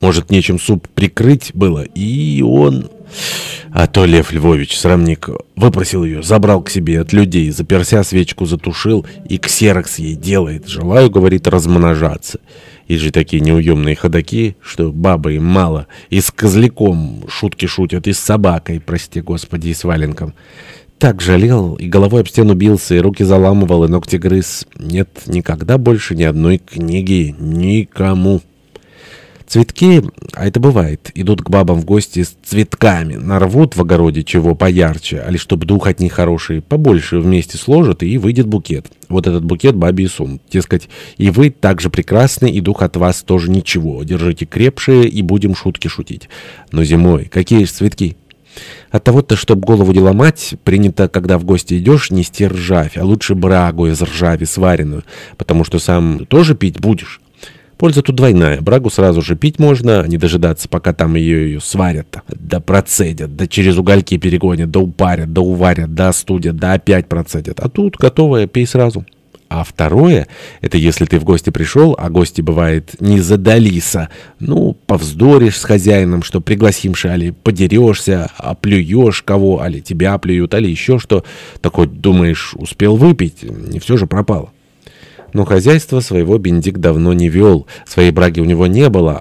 Может, нечем суп прикрыть было, и он... А то Лев Львович, срамник, выпросил ее, забрал к себе от людей, заперся, свечку затушил и ксерокс ей делает. Желаю, говорит, размножаться. И же такие неуемные ходаки, что бабы им мало. И с козляком шутки шутят, и с собакой, прости господи, и с валенком. Так жалел, и головой об стену бился, и руки заламывал, и ногти грыз. Нет, никогда больше ни одной книги, никому. Цветки, а это бывает, идут к бабам в гости с цветками, нарвут в огороде чего поярче, а лишь чтоб дух от них хороший, побольше вместе сложат, и выйдет букет. Вот этот букет бабе и сум. Дескать, и вы так же прекрасны, и дух от вас тоже ничего. Держите крепшие, и будем шутки шутить. Но зимой какие же цветки? От того-то, чтоб голову не ломать, принято, когда в гости идешь, нести ржавь, а лучше брагу из ржави сваренную, потому что сам тоже пить будешь. Польза тут двойная. Брагу сразу же пить можно, а не дожидаться, пока там ее, ее сварят, да процедят, да через угольки перегонят, да упарят, да уварят, да остудят, да опять процедят. А тут готовое, пей сразу. А второе, это если ты в гости пришел, а гости, бывает, не задалиса. Ну, повздоришь с хозяином, что пригласим шали, подерешься, оплюешь кого, али тебя плюют, али еще что. Так хоть, думаешь, успел выпить, не все же пропало. Но хозяйство своего Бендик давно не вел, своей браги у него не было,